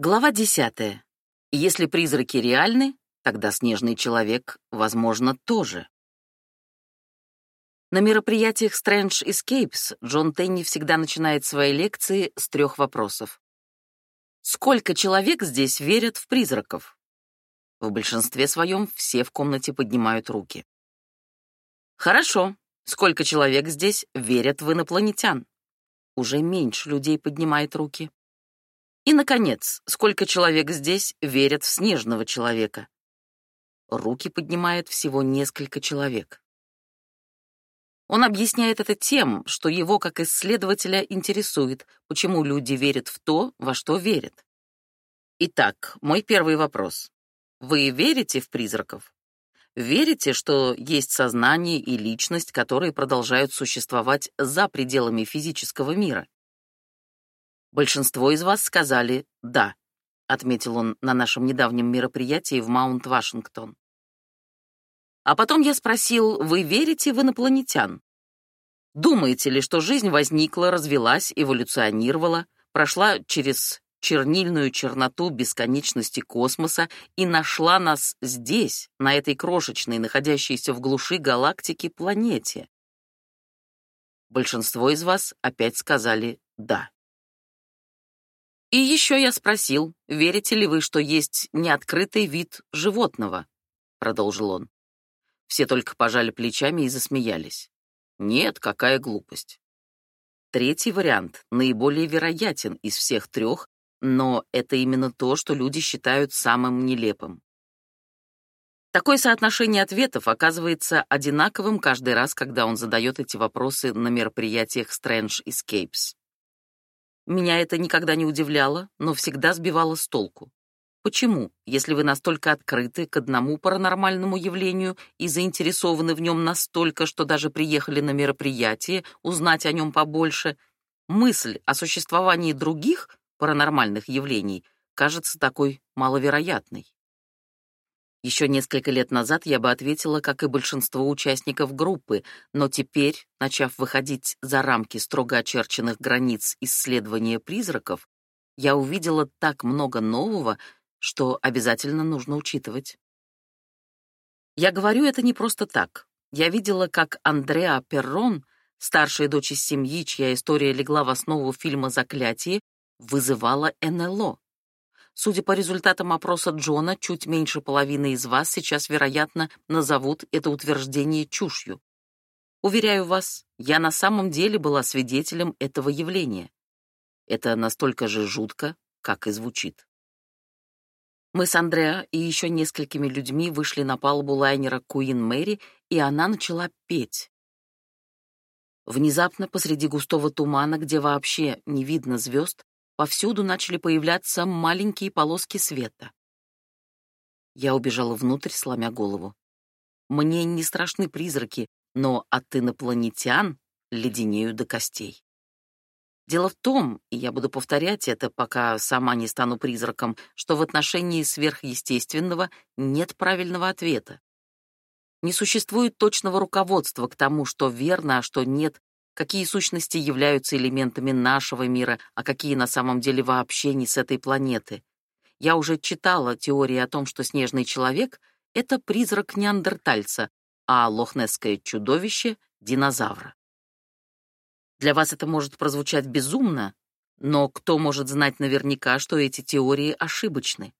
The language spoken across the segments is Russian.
Глава 10. Если призраки реальны, тогда снежный человек, возможно, тоже. На мероприятиях Strange Escapes Джон Тенни всегда начинает свои лекции с трех вопросов. Сколько человек здесь верят в призраков? В большинстве своем все в комнате поднимают руки. Хорошо. Сколько человек здесь верят в инопланетян? Уже меньше людей поднимает руки. И, наконец, сколько человек здесь верят в снежного человека? Руки поднимает всего несколько человек. Он объясняет это тем, что его, как исследователя, интересует, почему люди верят в то, во что верят. Итак, мой первый вопрос. Вы верите в призраков? Верите, что есть сознание и личность, которые продолжают существовать за пределами физического мира? Большинство из вас сказали «да», — отметил он на нашем недавнем мероприятии в Маунт-Вашингтон. А потом я спросил, вы верите в инопланетян? Думаете ли, что жизнь возникла, развелась, эволюционировала, прошла через чернильную черноту бесконечности космоса и нашла нас здесь, на этой крошечной, находящейся в глуши галактики планете? Большинство из вас опять сказали «да». И еще я спросил, верите ли вы, что есть неоткрытый вид животного? Продолжил он. Все только пожали плечами и засмеялись. Нет, какая глупость. Третий вариант наиболее вероятен из всех трех, но это именно то, что люди считают самым нелепым. Такое соотношение ответов оказывается одинаковым каждый раз, когда он задает эти вопросы на мероприятиях Strange Escapes. Меня это никогда не удивляло, но всегда сбивало с толку. Почему, если вы настолько открыты к одному паранормальному явлению и заинтересованы в нем настолько, что даже приехали на мероприятие узнать о нем побольше, мысль о существовании других паранормальных явлений кажется такой маловероятной? Еще несколько лет назад я бы ответила, как и большинство участников группы, но теперь, начав выходить за рамки строго очерченных границ исследования призраков, я увидела так много нового, что обязательно нужно учитывать. Я говорю это не просто так. Я видела, как Андреа Перрон, старшая дочь семьи, чья история легла в основу фильма «Заклятие», вызывала НЛО. Судя по результатам опроса Джона, чуть меньше половины из вас сейчас, вероятно, назовут это утверждение чушью. Уверяю вас, я на самом деле была свидетелем этого явления. Это настолько же жутко, как и звучит. Мы с Андреа и еще несколькими людьми вышли на палубу лайнера «Куин Мэри», и она начала петь. Внезапно посреди густого тумана, где вообще не видно звезд, повсюду начали появляться маленькие полоски света. Я убежала внутрь, сломя голову. Мне не страшны призраки, но от инопланетян леденею до костей. Дело в том, и я буду повторять это, пока сама не стану призраком, что в отношении сверхъестественного нет правильного ответа. Не существует точного руководства к тому, что верно, а что нет какие сущности являются элементами нашего мира, а какие на самом деле вообще не с этой планеты. Я уже читала теории о том, что снежный человек — это призрак неандертальца, а лохнесское чудовище — динозавра. Для вас это может прозвучать безумно, но кто может знать наверняка, что эти теории ошибочны?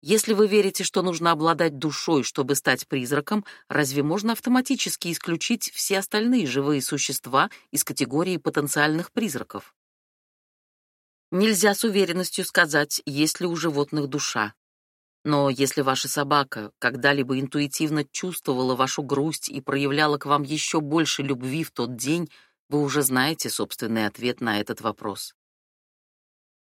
Если вы верите, что нужно обладать душой, чтобы стать призраком, разве можно автоматически исключить все остальные живые существа из категории потенциальных призраков? Нельзя с уверенностью сказать, есть ли у животных душа. Но если ваша собака когда-либо интуитивно чувствовала вашу грусть и проявляла к вам еще больше любви в тот день, вы уже знаете собственный ответ на этот вопрос.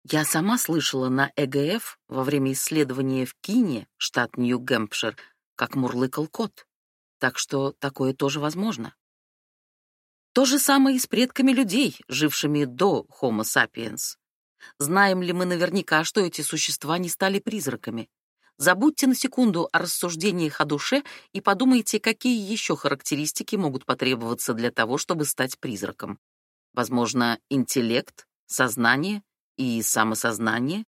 Я сама слышала на ЭГФ во время исследования в Кине, штат Нью-Гэмпшир, как мурлыкал кот. Так что такое тоже возможно. То же самое и с предками людей, жившими до Homo sapiens. Знаем ли мы наверняка, что эти существа не стали призраками? Забудьте на секунду о рассуждениях о душе и подумайте, какие еще характеристики могут потребоваться для того, чтобы стать призраком. Возможно, интеллект, сознание, и самосознание?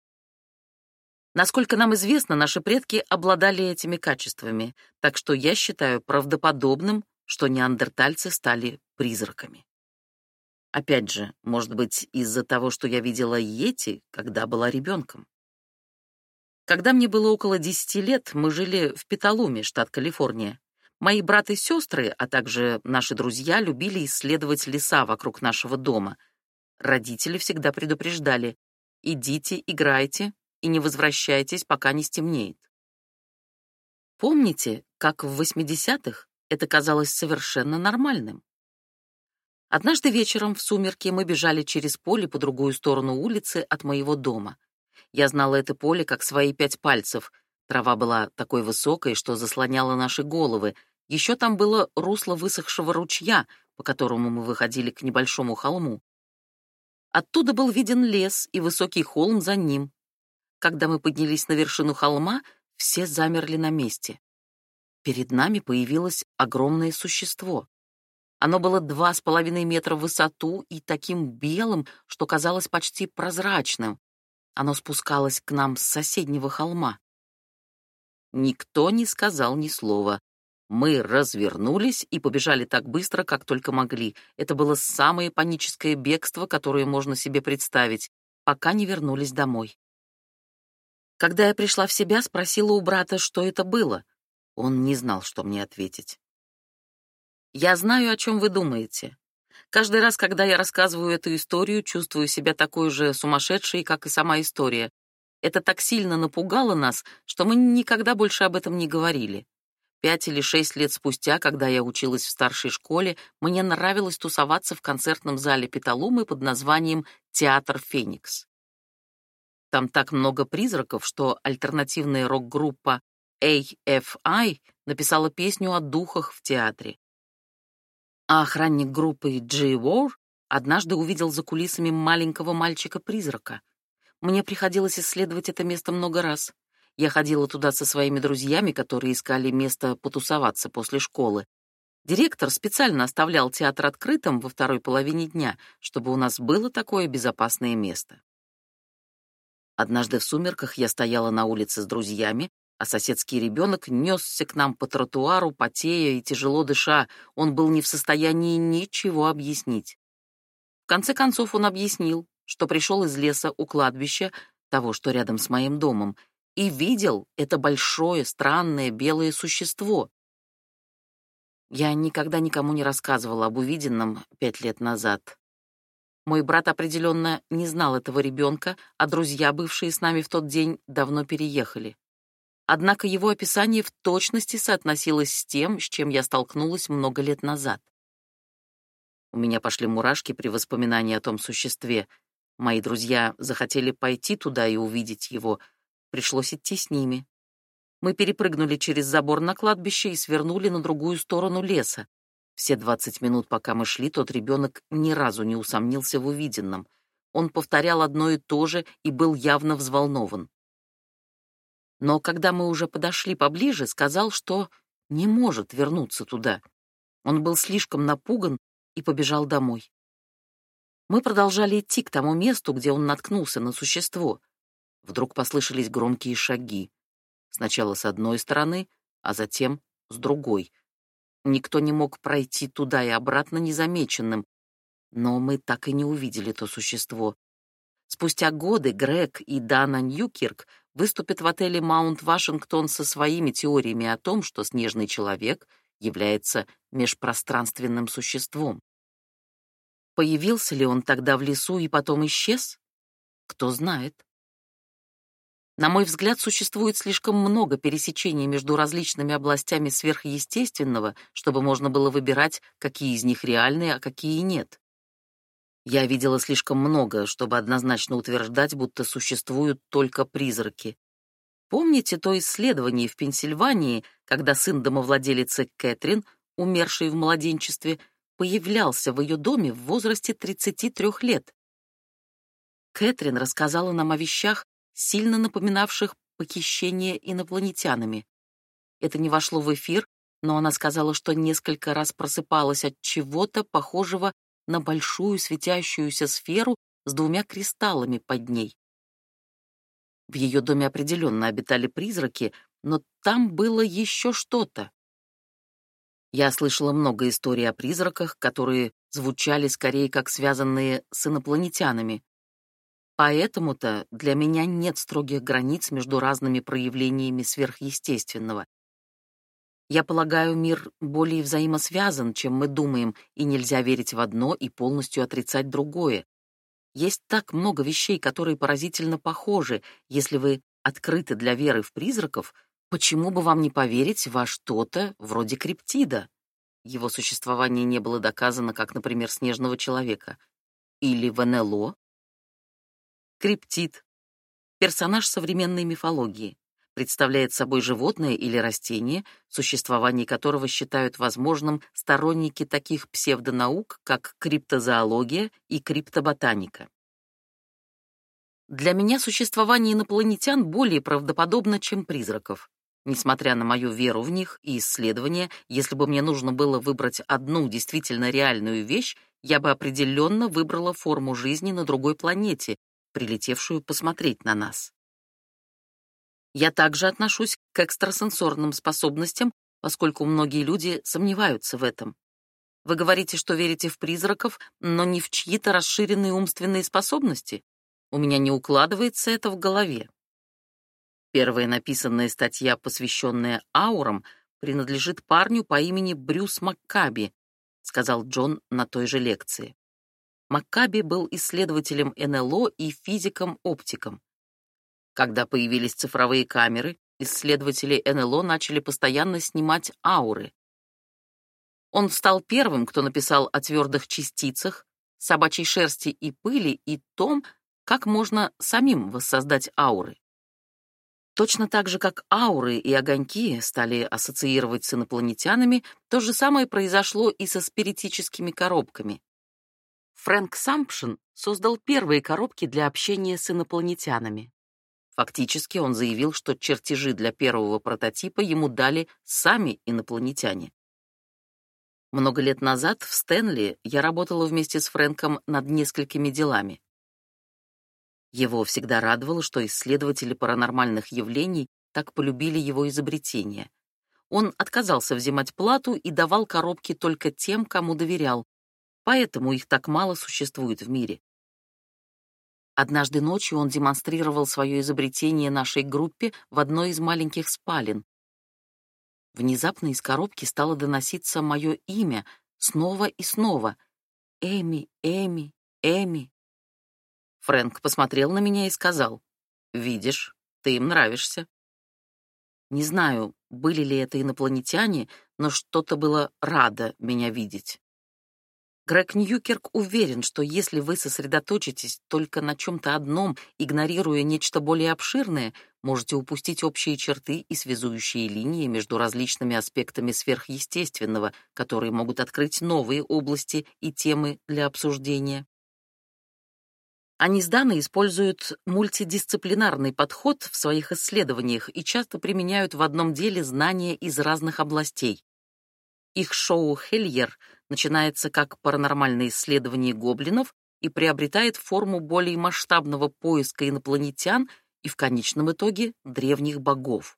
Насколько нам известно, наши предки обладали этими качествами, так что я считаю правдоподобным, что неандертальцы стали призраками. Опять же, может быть, из-за того, что я видела Йети, когда была ребенком. Когда мне было около 10 лет, мы жили в Петалуме, штат Калифорния. Мои брат и сестры, а также наши друзья любили исследовать леса вокруг нашего дома — Родители всегда предупреждали «идите, играйте и не возвращайтесь, пока не стемнеет». Помните, как в 80-х это казалось совершенно нормальным? Однажды вечером в сумерки мы бежали через поле по другую сторону улицы от моего дома. Я знала это поле как свои пять пальцев. Трава была такой высокой, что заслоняла наши головы. Еще там было русло высохшего ручья, по которому мы выходили к небольшому холму. Оттуда был виден лес и высокий холм за ним. Когда мы поднялись на вершину холма, все замерли на месте. Перед нами появилось огромное существо. Оно было два с половиной метра в высоту и таким белым, что казалось почти прозрачным. Оно спускалось к нам с соседнего холма. Никто не сказал ни слова. Мы развернулись и побежали так быстро, как только могли. Это было самое паническое бегство, которое можно себе представить, пока не вернулись домой. Когда я пришла в себя, спросила у брата, что это было. Он не знал, что мне ответить. «Я знаю, о чем вы думаете. Каждый раз, когда я рассказываю эту историю, чувствую себя такой же сумасшедшей, как и сама история. Это так сильно напугало нас, что мы никогда больше об этом не говорили. Пять или шесть лет спустя, когда я училась в старшей школе, мне нравилось тусоваться в концертном зале Петалумы под названием «Театр Феникс». Там так много призраков, что альтернативная рок-группа AFI написала песню о духах в театре. А охранник группы Джей Уор однажды увидел за кулисами маленького мальчика-призрака. Мне приходилось исследовать это место много раз. Я ходила туда со своими друзьями, которые искали место потусоваться после школы. Директор специально оставлял театр открытым во второй половине дня, чтобы у нас было такое безопасное место. Однажды в сумерках я стояла на улице с друзьями, а соседский ребенок несся к нам по тротуару, потея и тяжело дыша. Он был не в состоянии ничего объяснить. В конце концов он объяснил, что пришел из леса у кладбища, того, что рядом с моим домом, и видел это большое, странное, белое существо. Я никогда никому не рассказывала об увиденном пять лет назад. Мой брат определенно не знал этого ребенка, а друзья, бывшие с нами в тот день, давно переехали. Однако его описание в точности соотносилось с тем, с чем я столкнулась много лет назад. У меня пошли мурашки при воспоминании о том существе. Мои друзья захотели пойти туда и увидеть его — Пришлось идти с ними. Мы перепрыгнули через забор на кладбище и свернули на другую сторону леса. Все двадцать минут, пока мы шли, тот ребенок ни разу не усомнился в увиденном. Он повторял одно и то же и был явно взволнован. Но когда мы уже подошли поближе, сказал, что не может вернуться туда. Он был слишком напуган и побежал домой. Мы продолжали идти к тому месту, где он наткнулся на существо. Вдруг послышались громкие шаги. Сначала с одной стороны, а затем с другой. Никто не мог пройти туда и обратно незамеченным, но мы так и не увидели то существо. Спустя годы Грег и Дана Ньюкирк выступят в отеле «Маунт Вашингтон» со своими теориями о том, что снежный человек является межпространственным существом. Появился ли он тогда в лесу и потом исчез? Кто знает. На мой взгляд, существует слишком много пересечений между различными областями сверхъестественного, чтобы можно было выбирать, какие из них реальные, а какие нет. Я видела слишком много, чтобы однозначно утверждать, будто существуют только призраки. Помните то исследование в Пенсильвании, когда сын домовладелицы Кэтрин, умерший в младенчестве, появлялся в ее доме в возрасте 33 лет? Кэтрин рассказала нам о вещах, сильно напоминавших похищение инопланетянами. Это не вошло в эфир, но она сказала, что несколько раз просыпалась от чего-то похожего на большую светящуюся сферу с двумя кристаллами под ней. В ее доме определенно обитали призраки, но там было еще что-то. Я слышала много историй о призраках, которые звучали скорее как связанные с инопланетянами. Поэтому-то для меня нет строгих границ между разными проявлениями сверхъестественного. Я полагаю, мир более взаимосвязан, чем мы думаем, и нельзя верить в одно и полностью отрицать другое. Есть так много вещей, которые поразительно похожи. Если вы открыты для веры в призраков, почему бы вам не поверить во что-то вроде криптида? Его существование не было доказано, как, например, снежного человека. Или в НЛО, Криптид. Персонаж современной мифологии. Представляет собой животное или растение, существование которого считают возможным сторонники таких псевдонаук, как криптозоология и криптоботаника. Для меня существование инопланетян более правдоподобно, чем призраков. Несмотря на мою веру в них и исследования, если бы мне нужно было выбрать одну действительно реальную вещь, я бы определенно выбрала форму жизни на другой планете, прилетевшую посмотреть на нас. Я также отношусь к экстрасенсорным способностям, поскольку многие люди сомневаются в этом. Вы говорите, что верите в призраков, но не в чьи-то расширенные умственные способности. У меня не укладывается это в голове. Первая написанная статья, посвященная аурам, принадлежит парню по имени Брюс Маккаби, сказал Джон на той же лекции. Маккаби был исследователем НЛО и физиком-оптиком. Когда появились цифровые камеры, исследователи НЛО начали постоянно снимать ауры. Он стал первым, кто написал о твердых частицах, собачьей шерсти и пыли и том, как можно самим воссоздать ауры. Точно так же, как ауры и огоньки стали ассоциировать с инопланетянами, то же самое произошло и со спиритическими коробками. Фрэнк Сампшин создал первые коробки для общения с инопланетянами. Фактически он заявил, что чертежи для первого прототипа ему дали сами инопланетяне. Много лет назад в Стэнли я работала вместе с Фрэнком над несколькими делами. Его всегда радовало, что исследователи паранормальных явлений так полюбили его изобретение. Он отказался взимать плату и давал коробки только тем, кому доверял, поэтому их так мало существует в мире. Однажды ночью он демонстрировал свое изобретение нашей группе в одной из маленьких спален. Внезапно из коробки стало доноситься мое имя снова и снова. «Эми, Эми, Эми». Фрэнк посмотрел на меня и сказал, «Видишь, ты им нравишься». Не знаю, были ли это инопланетяне, но что-то было радо меня видеть. Грег Ньюкерк уверен, что если вы сосредоточитесь только на чем-то одном, игнорируя нечто более обширное, можете упустить общие черты и связующие линии между различными аспектами сверхъестественного, которые могут открыть новые области и темы для обсуждения. Они с Даной используют мультидисциплинарный подход в своих исследованиях и часто применяют в одном деле знания из разных областей. Их шоу «Хельер» начинается как паранормальное исследование гоблинов и приобретает форму более масштабного поиска инопланетян и в конечном итоге древних богов.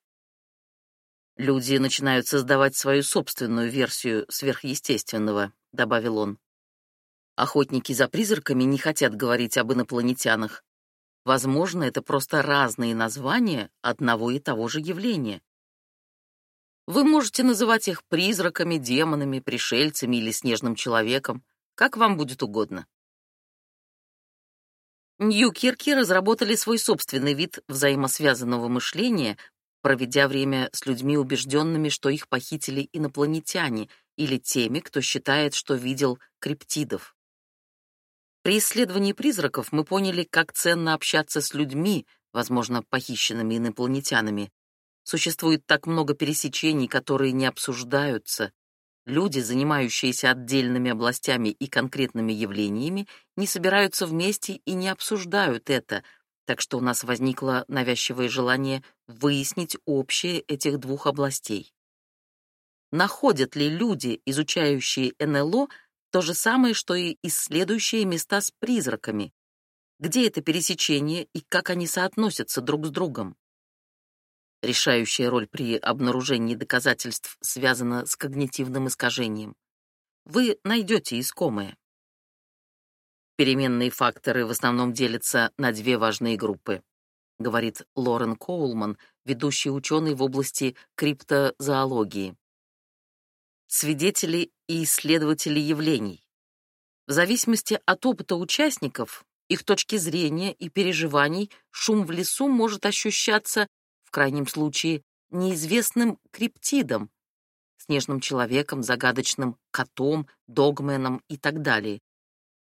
«Люди начинают создавать свою собственную версию сверхъестественного», — добавил он. Охотники за призраками не хотят говорить об инопланетянах. Возможно, это просто разные названия одного и того же явления. Вы можете называть их призраками, демонами, пришельцами или снежным человеком, как вам будет угодно. Ньюкирки разработали свой собственный вид взаимосвязанного мышления, проведя время с людьми, убежденными, что их похитили инопланетяне, или теми, кто считает, что видел криптидов. При исследовании призраков мы поняли, как ценно общаться с людьми, возможно, похищенными инопланетянами, Существует так много пересечений, которые не обсуждаются. Люди, занимающиеся отдельными областями и конкретными явлениями, не собираются вместе и не обсуждают это, так что у нас возникло навязчивое желание выяснить общее этих двух областей. Находят ли люди, изучающие НЛО, то же самое, что и исследующие места с призраками? Где это пересечение и как они соотносятся друг с другом? Решающая роль при обнаружении доказательств связана с когнитивным искажением. Вы найдете искомое. Переменные факторы в основном делятся на две важные группы, говорит Лорен Коулман, ведущий ученый в области криптозоологии. Свидетели и исследователи явлений. В зависимости от опыта участников, их точки зрения и переживаний, шум в лесу может ощущаться крайнем случае, неизвестным криптидом, снежным человеком, загадочным котом, догменом и так далее,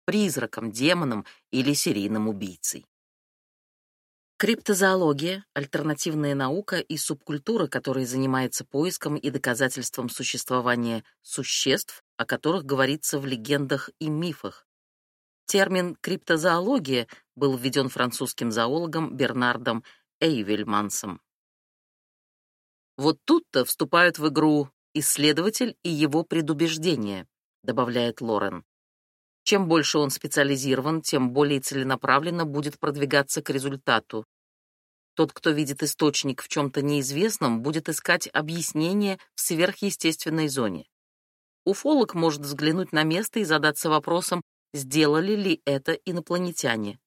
призраком, демоном или серийным убийцей. Криптозоология — альтернативная наука и субкультура, которая занимается поиском и доказательством существования существ, о которых говорится в легендах и мифах. Термин «криптозоология» был введен французским зоологом Бернардом Эйвельмансом. Вот тут-то вступают в игру исследователь и его предубеждение, добавляет Лорен. Чем больше он специализирован, тем более целенаправленно будет продвигаться к результату. Тот, кто видит источник в чем-то неизвестном, будет искать объяснение в сверхъестественной зоне. Уфолог может взглянуть на место и задаться вопросом, сделали ли это инопланетяне.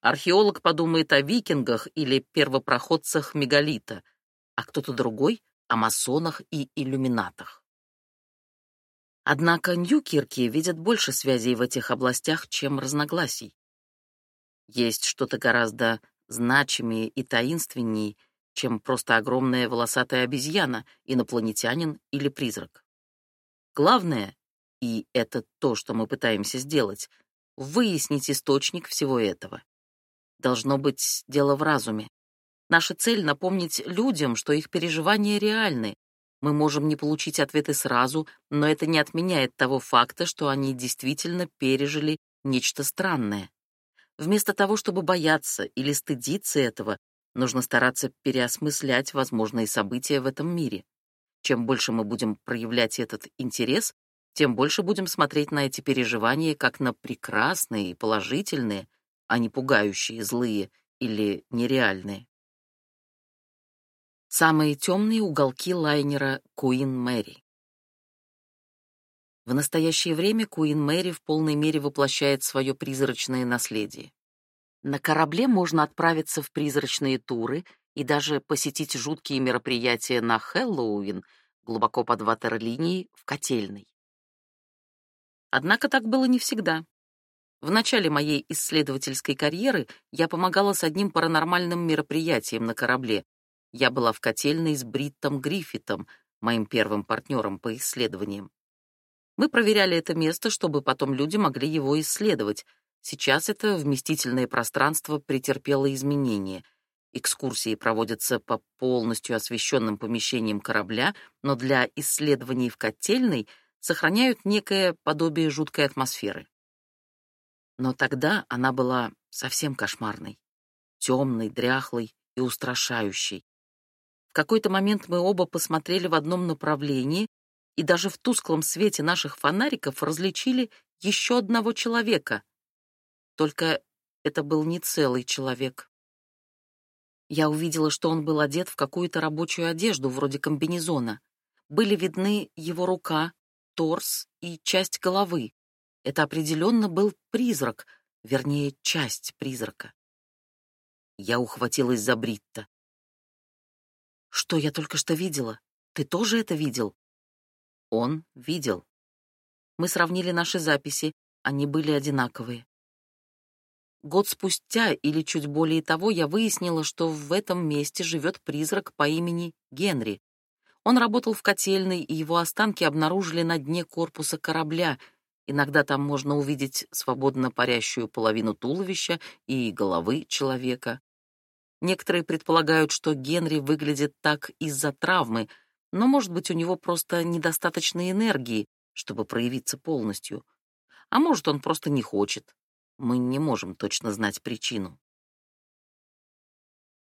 Археолог подумает о викингах или первопроходцах мегалита — а кто-то другой — о масонах и иллюминатах. Однако Ньюкирки видят больше связей в этих областях, чем разногласий. Есть что-то гораздо значимее и таинственнее, чем просто огромная волосатая обезьяна, инопланетянин или призрак. Главное, и это то, что мы пытаемся сделать, выяснить источник всего этого. Должно быть дело в разуме. Наша цель — напомнить людям, что их переживания реальны. Мы можем не получить ответы сразу, но это не отменяет того факта, что они действительно пережили нечто странное. Вместо того, чтобы бояться или стыдиться этого, нужно стараться переосмыслять возможные события в этом мире. Чем больше мы будем проявлять этот интерес, тем больше будем смотреть на эти переживания как на прекрасные и положительные, а не пугающие, злые или нереальные самые темные уголки лайнера Куин Мэри. В настоящее время Куин Мэри в полной мере воплощает свое призрачное наследие. На корабле можно отправиться в призрачные туры и даже посетить жуткие мероприятия на Хэллоуин глубоко под ватерлинией в Котельной. Однако так было не всегда. В начале моей исследовательской карьеры я помогала с одним паранормальным мероприятием на корабле, я была в котельной с Бриттом Гриффитом, моим первым партнером по исследованиям. Мы проверяли это место, чтобы потом люди могли его исследовать. Сейчас это вместительное пространство претерпело изменения. Экскурсии проводятся по полностью освещенным помещениям корабля, но для исследований в котельной сохраняют некое подобие жуткой атмосферы. Но тогда она была совсем кошмарной, темной, дряхлой и устрашающей какой-то момент мы оба посмотрели в одном направлении и даже в тусклом свете наших фонариков различили еще одного человека. Только это был не целый человек. Я увидела, что он был одет в какую-то рабочую одежду, вроде комбинезона. Были видны его рука, торс и часть головы. Это определенно был призрак, вернее, часть призрака. Я ухватилась за Бритта. Что я только что видела? Ты тоже это видел? Он видел. Мы сравнили наши записи, они были одинаковые. Год спустя или чуть более того я выяснила, что в этом месте живет призрак по имени Генри. Он работал в котельной, и его останки обнаружили на дне корпуса корабля. Иногда там можно увидеть свободно парящую половину туловища и головы человека. Некоторые предполагают, что Генри выглядит так из-за травмы, но, может быть, у него просто недостаточно энергии, чтобы проявиться полностью. А может, он просто не хочет. Мы не можем точно знать причину.